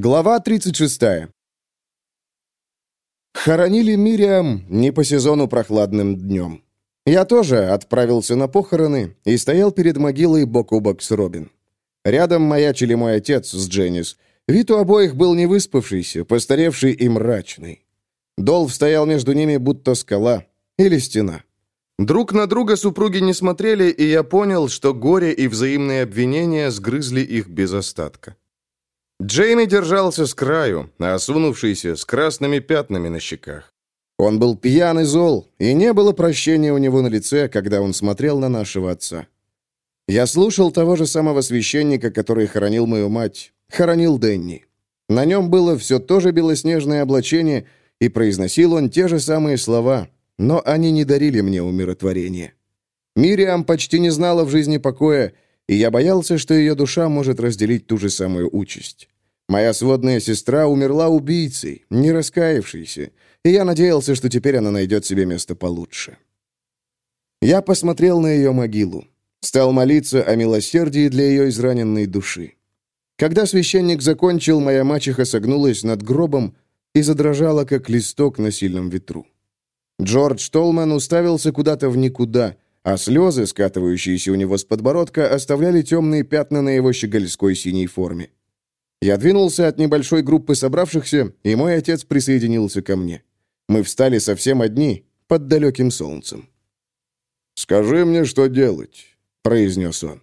Глава 36. Хоронили Мириам не по сезону прохладным днем. Я тоже отправился на похороны и стоял перед могилой бок о бок с Робин. Рядом маячили мой отец с Дженнис. Вид у обоих был невыспавшийся, постаревший и мрачный. Долв стоял между ними, будто скала или стена. Друг на друга супруги не смотрели, и я понял, что горе и взаимные обвинения сгрызли их без остатка. Джейми держался с краю, осунувшийся, с красными пятнами на щеках. Он был пьян и зол, и не было прощения у него на лице, когда он смотрел на нашего отца. Я слушал того же самого священника, который хоронил мою мать, хоронил Денни. На нем было все то же белоснежное облачение, и произносил он те же самые слова, но они не дарили мне умиротворения. Мириам почти не знала в жизни покоя, и я боялся, что ее душа может разделить ту же самую участь. Моя сводная сестра умерла убийцей, не раскаявшейся, и я надеялся, что теперь она найдет себе место получше. Я посмотрел на ее могилу, стал молиться о милосердии для ее израненной души. Когда священник закончил, моя мачеха согнулась над гробом и задрожала, как листок на сильном ветру. Джордж Толман уставился куда-то в никуда — а слезы, скатывающиеся у него с подбородка, оставляли темные пятна на его щегольской синей форме. Я двинулся от небольшой группы собравшихся, и мой отец присоединился ко мне. Мы встали совсем одни, под далеким солнцем. «Скажи мне, что делать», — произнес он.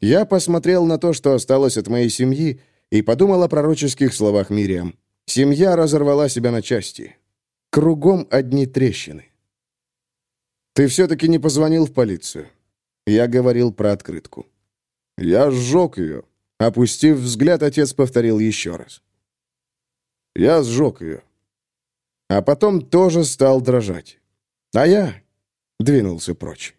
Я посмотрел на то, что осталось от моей семьи, и подумал о пророческих словах Мириам. Семья разорвала себя на части. Кругом одни трещины. «Ты все-таки не позвонил в полицию?» Я говорил про открытку. «Я сжег ее». Опустив взгляд, отец повторил еще раз. «Я сжег ее». А потом тоже стал дрожать. А я двинулся прочь.